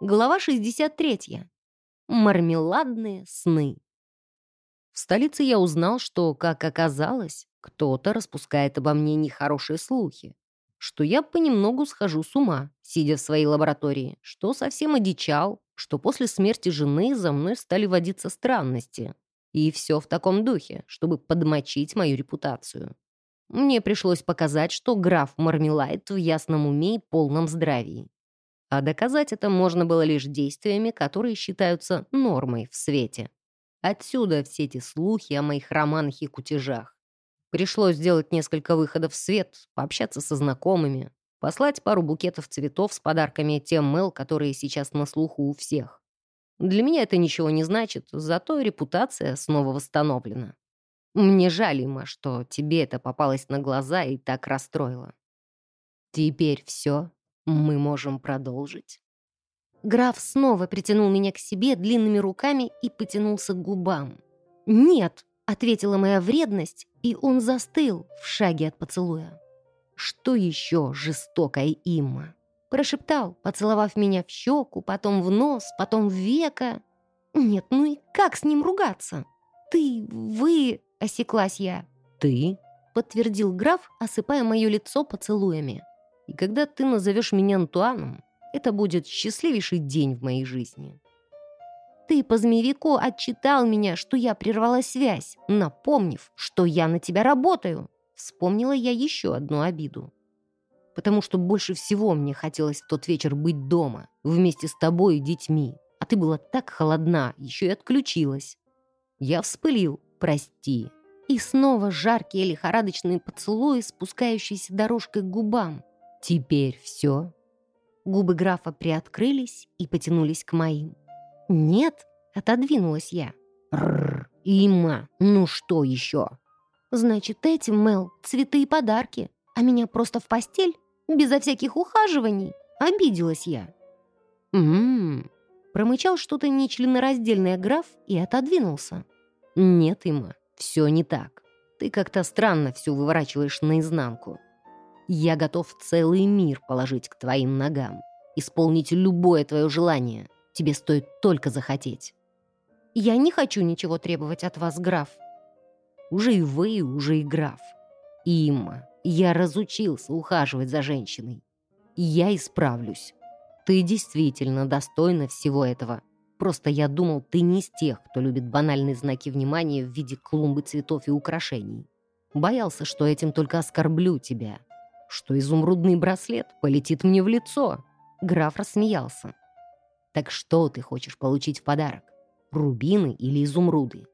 Глава 63. Мармеладные сны. В столице я узнал, что, как оказалось, кто-то распускает обо мне нехорошие слухи, что я понемногу схожу с ума, сидя в своей лаборатории, что совсем одичал, что после смерти жены за мной стали водиться странности. И все в таком духе, чтобы подмочить мою репутацию. Мне пришлось показать, что граф Мармелайт в ясном уме и полном здравии. А доказать это можно было лишь действиями, которые считаются нормой в свете. Отсюда все эти слухи о моих романах и кутежах. Пришлось сделать несколько выходов в свет, пообщаться со знакомыми, послать пару букетов цветов с подарками тем мэл, которые сейчас на слуху у всех. Для меня это ничего не значит, зато репутация снова восстановлена. Мне жаль, Има, что тебе это попалось на глаза и так расстроило. Теперь все, мы можем продолжить. Граф снова притянул меня к себе длинными руками и потянулся к губам. «Нет!» — ответила моя вредность, и он застыл в шаге от поцелуя. «Что еще жестокая Имма?» Прошептал, поцеловав меня в щеку, потом в нос, потом в веко. «Нет, ну и как с ним ругаться?» «Ты, вы...» — осеклась я. «Ты?» — подтвердил граф, осыпая мое лицо поцелуями. «И когда ты назовешь меня Антуаном, это будет счастливейший день в моей жизни». «Ты по змеевику отчитал меня, что я прервала связь, напомнив, что я на тебя работаю». Вспомнила я еще одну обиду. Потому что больше всего мне хотелось в тот вечер быть дома, вместе с тобой и детьми. А ты была так холодна, еще и отключилась. Я вспылил, прости. И снова жаркие лихорадочные поцелуи, спускающиеся дорожкой к губам. Теперь все. Губы графа приоткрылись и потянулись к моим. «Нет», — отодвинулась я. «Рррр, Има, ну что еще?» «Значит, этим, Мел, цветы и подарки, а меня просто в постель, безо всяких ухаживаний?» Обиделась я. «М-м-м», промычал что-то нечленораздельное граф и отодвинулся. «Нет, Има, все не так. Ты как-то странно все выворачиваешь наизнанку. Я готов целый мир положить к твоим ногам, исполнить любое твое желание. Тебе стоит только захотеть». «Я не хочу ничего требовать от вас, граф». «Уже и вы, уже и граф. Има, я разучился ухаживать за женщиной. Я исправлюсь. Ты действительно достойна всего этого. Просто я думал, ты не из тех, кто любит банальные знаки внимания в виде клумбы цветов и украшений. Боялся, что этим только оскорблю тебя. Что изумрудный браслет полетит мне в лицо. Граф рассмеялся. Так что ты хочешь получить в подарок? Рубины или изумруды?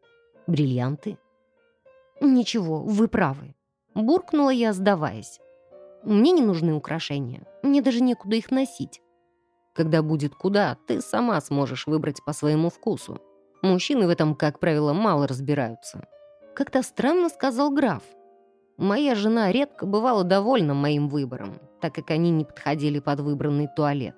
Бриллианты? Ничего, вы правы. Буркнула я, сдаваясь. Мне не нужны украшения. Мне даже некуда их носить. Когда будет куда, ты сама сможешь выбрать по своему вкусу. Мужчины в этом, как правило, мало разбираются. Как-то странно сказал граф. Моя жена редко бывала довольна моим выбором, так как они не подходили под выбранный туалет.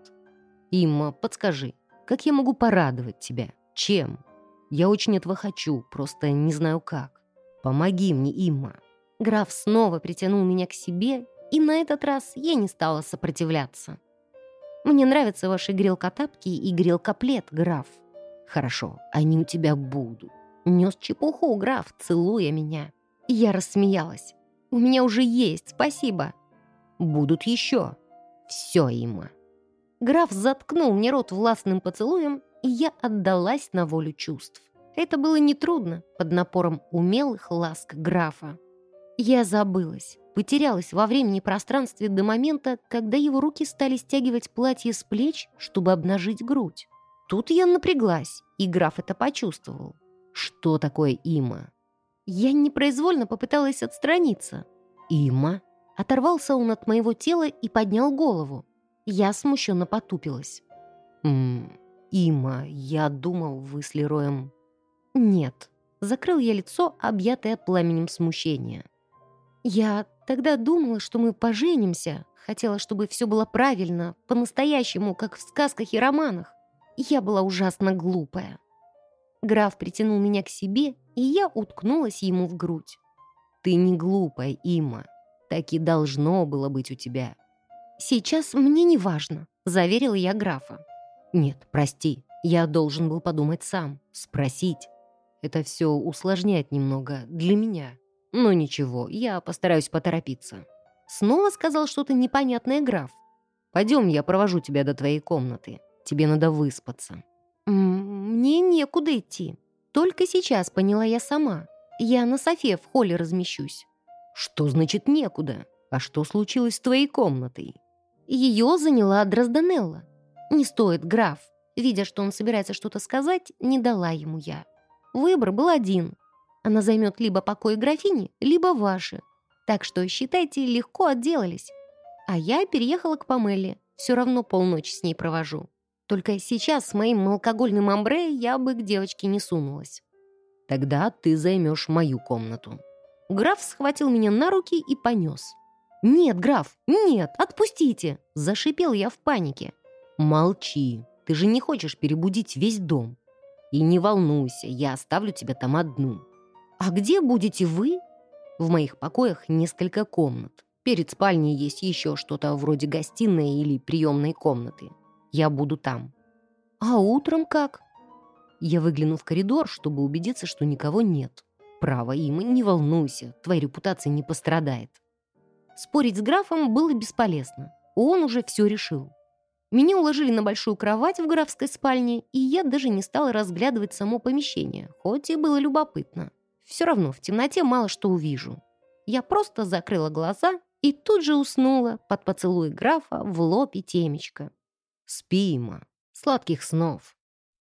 Имма, подскажи, как я могу порадовать тебя? Чем? Я очень этого хочу, просто не знаю как. Помоги мне, Имма. Граф снова притянул меня к себе, и на этот раз я не стала сопротивляться. Мне нравятся ваши грелкотапки и грелкоплет, граф. Хорошо, они у тебя будут. Нес чепуху, граф, целуя меня. Я рассмеялась. У меня уже есть, спасибо. Будут еще. Все, Има. Граф заткнул мне рот властным поцелуем, и я отдалась на волю чувств. Это было нетрудно под напором умелых ласк графа. Я забылась потерялась во времени и пространстве до момента, когда его руки стали стягивать платье с плеч, чтобы обнажить грудь. Тут я напряглась, и граф это почувствовал. Что такое има? Я непроизвольно попыталась отстраниться. Има? Оторвался он от моего тела и поднял голову. Я смущенно потупилась. «Ммм, Има, я думал, вы с Лероем...» «Нет». Закрыл я лицо, объятое пламенем смущения. «Я тогда думала, что мы поженимся. Хотела, чтобы все было правильно, по-настоящему, как в сказках и романах. Я была ужасно глупая». Граф притянул меня к себе, и я уткнулась ему в грудь. «Ты не глупая, Има. Так и должно было быть у тебя». «Сейчас мне не важно», — заверила я графа. Нет, прости, я должен был подумать сам, спросить. Это все усложняет немного для меня. Но ничего, я постараюсь поторопиться. Снова сказал что-то непонятное граф. Пойдем, я провожу тебя до твоей комнаты. Тебе надо выспаться. Мне некуда идти. Только сейчас поняла я сама. Я на софе в холле размещусь. Что значит некуда? А что случилось с твоей комнатой? Ее заняла Дразданелла. Не стоит, граф. Видя, что он собирается что-то сказать, не дала ему я. Выбор был один. Она займет либо покой графини, либо ваши. Так что, считайте, легко отделались. А я переехала к Памеле. Все равно полночь с ней провожу. Только сейчас с моим алкогольным амбре я бы к девочке не сунулась. Тогда ты займешь мою комнату. Граф схватил меня на руки и понес. «Нет, граф, нет, отпустите!» Зашипел я в панике. «Молчи, ты же не хочешь перебудить весь дом. И не волнуйся, я оставлю тебя там одну». «А где будете вы?» В моих покоях несколько комнат. Перед спальней есть еще что-то вроде гостиной или приемной комнаты. Я буду там. А утром как? Я выгляну в коридор, чтобы убедиться, что никого нет. Право им, не волнуйся, твоя репутация не пострадает. Спорить с графом было бесполезно. Он уже все решил. Меня уложили на большую кровать в графской спальне, и я даже не стала разглядывать само помещение, хоть и было любопытно. Все равно в темноте мало что увижу. Я просто закрыла глаза и тут же уснула под поцелуй графа в лоб и темечко. Спи, Има, сладких снов.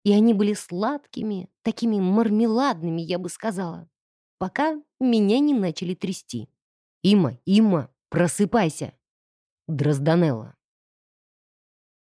И они были сладкими, такими мармеладными, я бы сказала, пока меня не начали трясти. Има, Има, просыпайся. Дрозданелла.